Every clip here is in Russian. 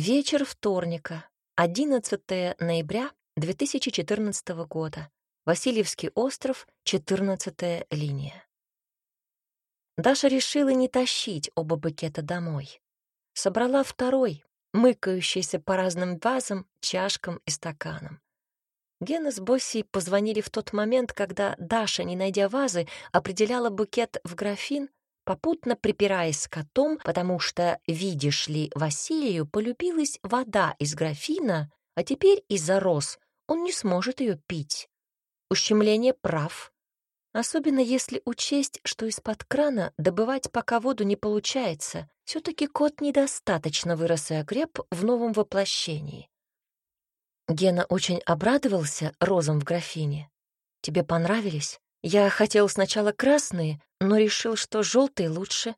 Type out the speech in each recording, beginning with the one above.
Вечер вторника, 11 ноября 2014 года. Васильевский остров, 14 линия. Даша решила не тащить оба букета домой. Собрала второй, мыкающийся по разным вазам, чашкам и стаканам. Гена с Боссей позвонили в тот момент, когда Даша, не найдя вазы, определяла букет в графин, попутно припираясь с котом, потому что, видишь ли, Василию полюбилась вода из графина, а теперь из-за роз он не сможет ее пить. Ущемление прав. Особенно если учесть, что из-под крана добывать пока воду не получается. все таки кот недостаточно вырос и окреп в новом воплощении. Гена очень обрадовался розам в графине. «Тебе понравились? Я хотел сначала красные, но решил, что желтые лучше».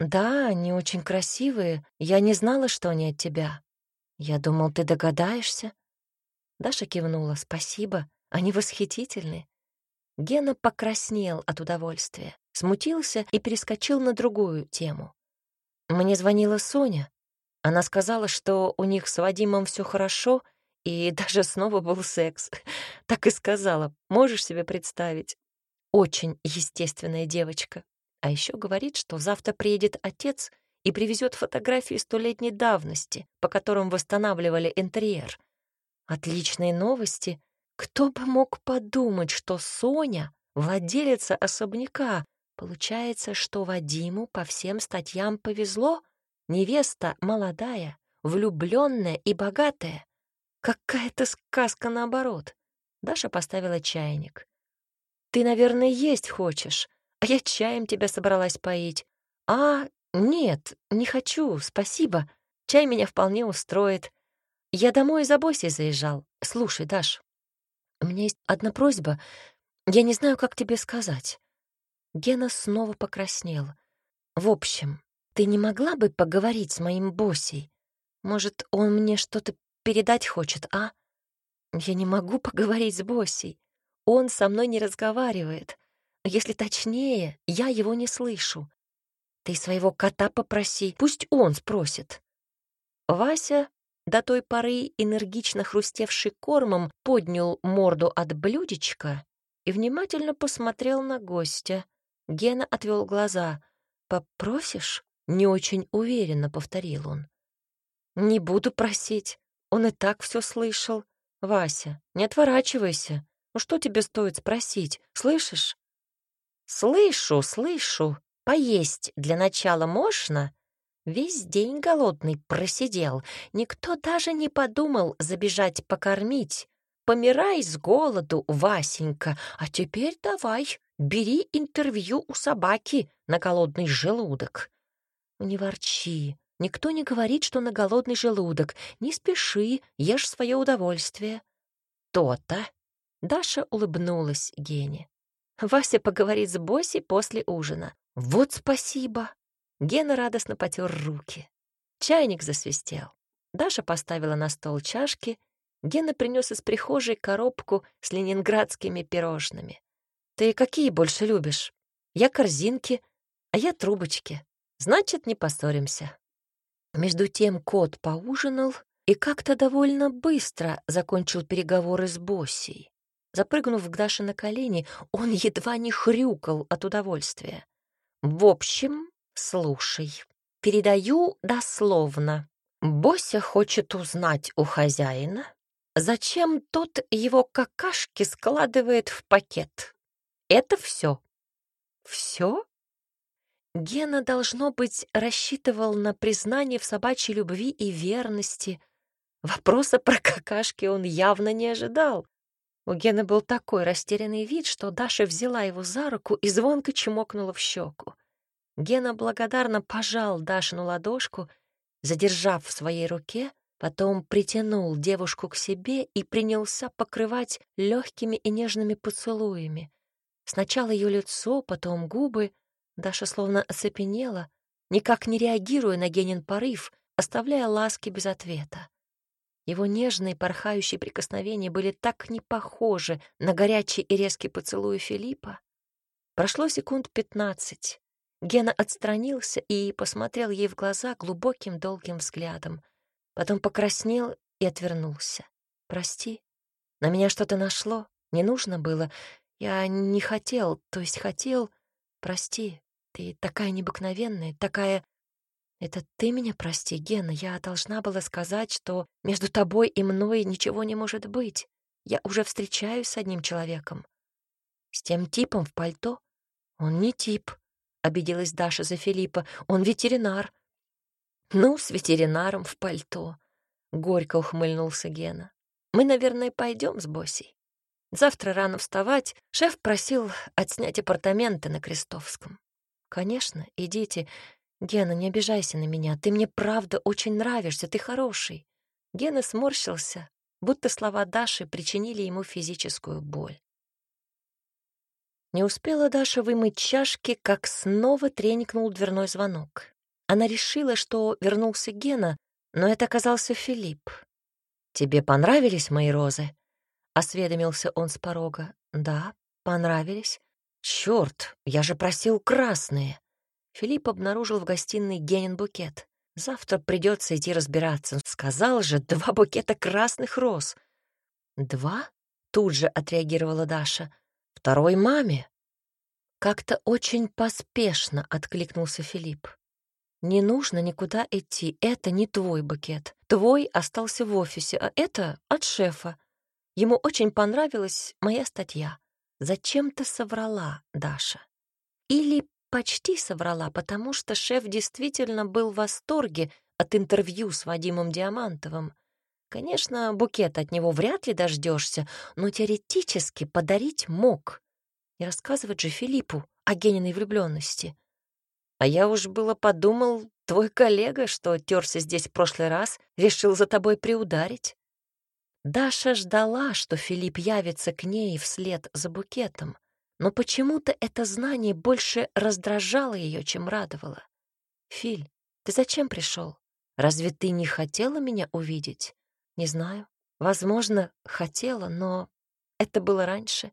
«Да, они очень красивые. Я не знала, что они от тебя. Я думал, ты догадаешься». Даша кивнула. «Спасибо. Они восхитительны». Гена покраснел от удовольствия, смутился и перескочил на другую тему. Мне звонила Соня. Она сказала, что у них с Вадимом все хорошо — и даже снова был секс. Так и сказала. Можешь себе представить? Очень естественная девочка. А еще говорит, что завтра приедет отец и привезет фотографии столетней давности, по которым восстанавливали интерьер. Отличные новости. Кто бы мог подумать, что Соня — владелица особняка. Получается, что Вадиму по всем статьям повезло. Невеста молодая, влюбленная и богатая. Какая-то сказка наоборот. Даша поставила чайник. Ты, наверное, есть хочешь, а я чаем тебя собралась поить. А, нет, не хочу, спасибо. Чай меня вполне устроит. Я домой за Босей заезжал. Слушай, Даш, у меня есть одна просьба. Я не знаю, как тебе сказать. Гена снова покраснел. В общем, ты не могла бы поговорить с моим Босей? Может, он мне что-то передать хочет, а? Я не могу поговорить с Боссей. Он со мной не разговаривает. Если точнее, я его не слышу. Ты своего кота попроси, пусть он спросит. Вася, до той поры энергично хрустевший кормом, поднял морду от блюдечка и внимательно посмотрел на гостя. Гена отвел глаза. «Попросишь?» — не очень уверенно повторил он. «Не буду просить. Он и так все слышал. Вася, не отворачивайся. Ну что тебе стоит спросить, слышишь? Слышу, слышу. Поесть для начала можно? Весь день голодный просидел. Никто даже не подумал забежать покормить. Помирай с голоду, Васенька. А теперь давай, бери интервью у собаки на голодный желудок. Не ворчи, Никто не говорит, что на голодный желудок. Не спеши, ешь свое удовольствие. То-то. Даша улыбнулась Гене. Вася поговорит с Боси после ужина. Вот спасибо. Гена радостно потер руки. Чайник засвистел. Даша поставила на стол чашки. Гена принес из прихожей коробку с ленинградскими пирожными. «Ты какие больше любишь? Я корзинки, а я трубочки. Значит, не поссоримся». Между тем кот поужинал и как-то довольно быстро закончил переговоры с Боссей. Запрыгнув к Даше на колени, он едва не хрюкал от удовольствия. «В общем, слушай, передаю дословно. Бося хочет узнать у хозяина, зачем тот его какашки складывает в пакет. Это все. Все? Гена, должно быть, рассчитывал на признание в собачьей любви и верности. Вопроса про какашки он явно не ожидал. У Гены был такой растерянный вид, что Даша взяла его за руку и звонко чмокнула в щеку. Гена благодарно пожал Дашину ладошку, задержав в своей руке, потом притянул девушку к себе и принялся покрывать легкими и нежными поцелуями. Сначала ее лицо, потом губы — Даша словно оцепенела, никак не реагируя на Генин порыв, оставляя ласки без ответа. Его нежные порхающие прикосновения были так не похожи на горячий и резкий поцелуй Филиппа. Прошло секунд пятнадцать. Гена отстранился и посмотрел ей в глаза глубоким долгим взглядом. потом покраснел и отвернулся. «Прости, на меня что-то нашло, не нужно было. Я не хотел, то есть хотел. Прости, ты такая необыкновенная, такая... Это ты меня прости, Гена, я должна была сказать, что между тобой и мной ничего не может быть. Я уже встречаюсь с одним человеком. С тем типом в пальто. Он не тип, — обиделась Даша за Филиппа. Он ветеринар. Ну, с ветеринаром в пальто. Горько ухмыльнулся Гена. Мы, наверное, пойдем с Босей. Завтра рано вставать. Шеф просил отснять апартаменты на Крестовском. Конечно, идите. Гена, не обижайся на меня. Ты мне правда очень нравишься, ты хороший. Гена сморщился, будто слова Даши причинили ему физическую боль. Не успела Даша вымыть чашки, как снова тренькнул дверной звонок. Она решила, что вернулся Гена, но это оказался Филипп. «Тебе понравились мои розы?» — осведомился он с порога. «Да, понравились. Черт, я же просил красные!» Филипп обнаружил в гостиной Генин букет. «Завтра придется идти разбираться. Сказал же, два букета красных роз». «Два?» — тут же отреагировала Даша. «Второй маме». Как-то очень поспешно откликнулся Филипп. Не нужно никуда идти, это не твой букет. Твой остался в офисе, а это от шефа. Ему очень понравилась моя статья. Зачем ты соврала, Даша? Или почти соврала, потому что шеф действительно был в восторге от интервью с Вадимом Диамантовым. Конечно, букет от него вряд ли дождешься, но теоретически подарить мог. И рассказывать же Филиппу о Гениной влюбленности. А я уж было подумал, твой коллега, что терся здесь в прошлый раз, решил за тобой приударить. Даша ждала, что Филипп явится к ней вслед за букетом, но почему-то это знание больше раздражало ее, чем радовало. «Филь, ты зачем пришел? Разве ты не хотела меня увидеть?» «Не знаю. Возможно, хотела, но это было раньше.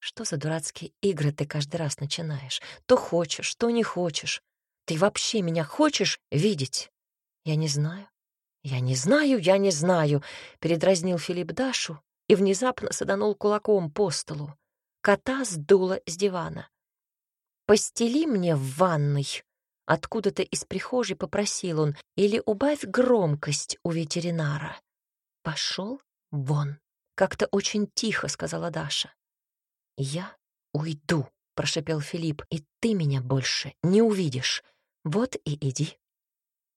Что за дурацкие игры ты каждый раз начинаешь? То хочешь, то не хочешь. Ты вообще меня хочешь видеть? Я не знаю. Я не знаю, я не знаю, передразнил Филипп Дашу и внезапно саданул кулаком по столу. Кота сдуло с дивана. «Постели мне в ванной!» Откуда-то из прихожей попросил он, или убавь громкость у ветеринара. Пошел вон. Как-то очень тихо сказала Даша. «Я уйду», — прошепел Филипп, — «и ты меня больше не увидишь. Вот и иди».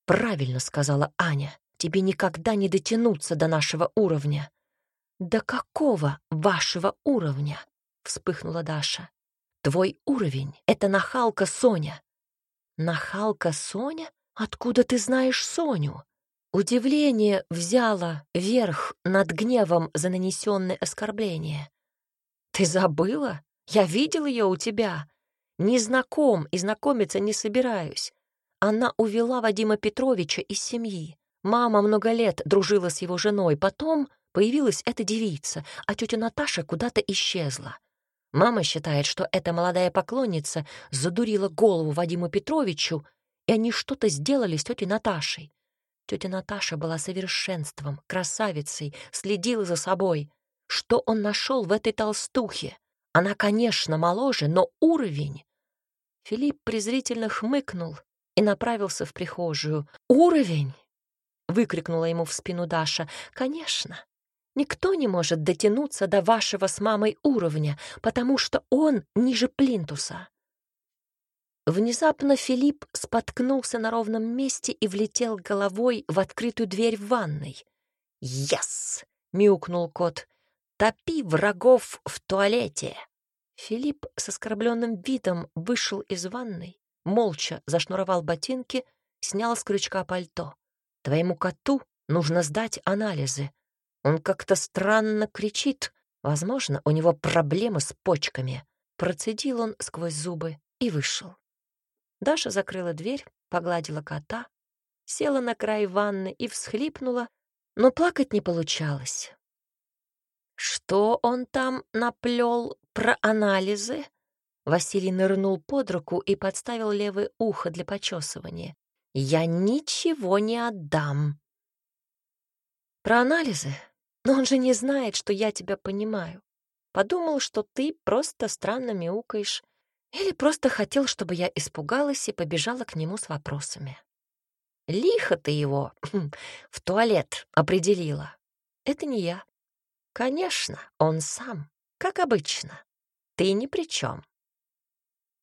«Правильно», — сказала Аня, — «тебе никогда не дотянуться до нашего уровня». «До какого вашего уровня?» — вспыхнула Даша. «Твой уровень — это нахалка Соня». «Нахалка Соня? Откуда ты знаешь Соню?» Удивление взяло верх над гневом за нанесенное оскорбление. «Ты забыла? Я видел ее у тебя. Не знаком и знакомиться не собираюсь. Она увела Вадима Петровича из семьи. Мама много лет дружила с его женой, потом появилась эта девица, а тетя Наташа куда-то исчезла. Мама считает, что эта молодая поклонница задурила голову Вадиму Петровичу, и они что-то сделали с тетей Наташей. Тетя Наташа была совершенством, красавицей, следила за собой. Что он нашел в этой толстухе? Она, конечно, моложе, но уровень... Филипп презрительно хмыкнул и направился в прихожую. «Уровень!» — выкрикнула ему в спину Даша. «Конечно, никто не может дотянуться до вашего с мамой уровня, потому что он ниже плинтуса». Внезапно Филипп споткнулся на ровном месте и влетел головой в открытую дверь в ванной. «Яс!» — мяукнул кот. Топи врагов в туалете!» Филипп с оскорбленным видом вышел из ванной, молча зашнуровал ботинки, снял с крючка пальто. «Твоему коту нужно сдать анализы. Он как-то странно кричит. Возможно, у него проблемы с почками». Процедил он сквозь зубы и вышел. Даша закрыла дверь, погладила кота, села на край ванны и всхлипнула, но плакать не получалось. Что он там наплел про анализы? Василий нырнул под руку и подставил левое ухо для почесывания. «Я ничего не отдам». Про анализы? Но он же не знает, что я тебя понимаю. Подумал, что ты просто странно мяукаешь. Или просто хотел, чтобы я испугалась и побежала к нему с вопросами. Лихо ты его в туалет определила. Это не я. Конечно, он сам, как обычно. Ты ни при чем.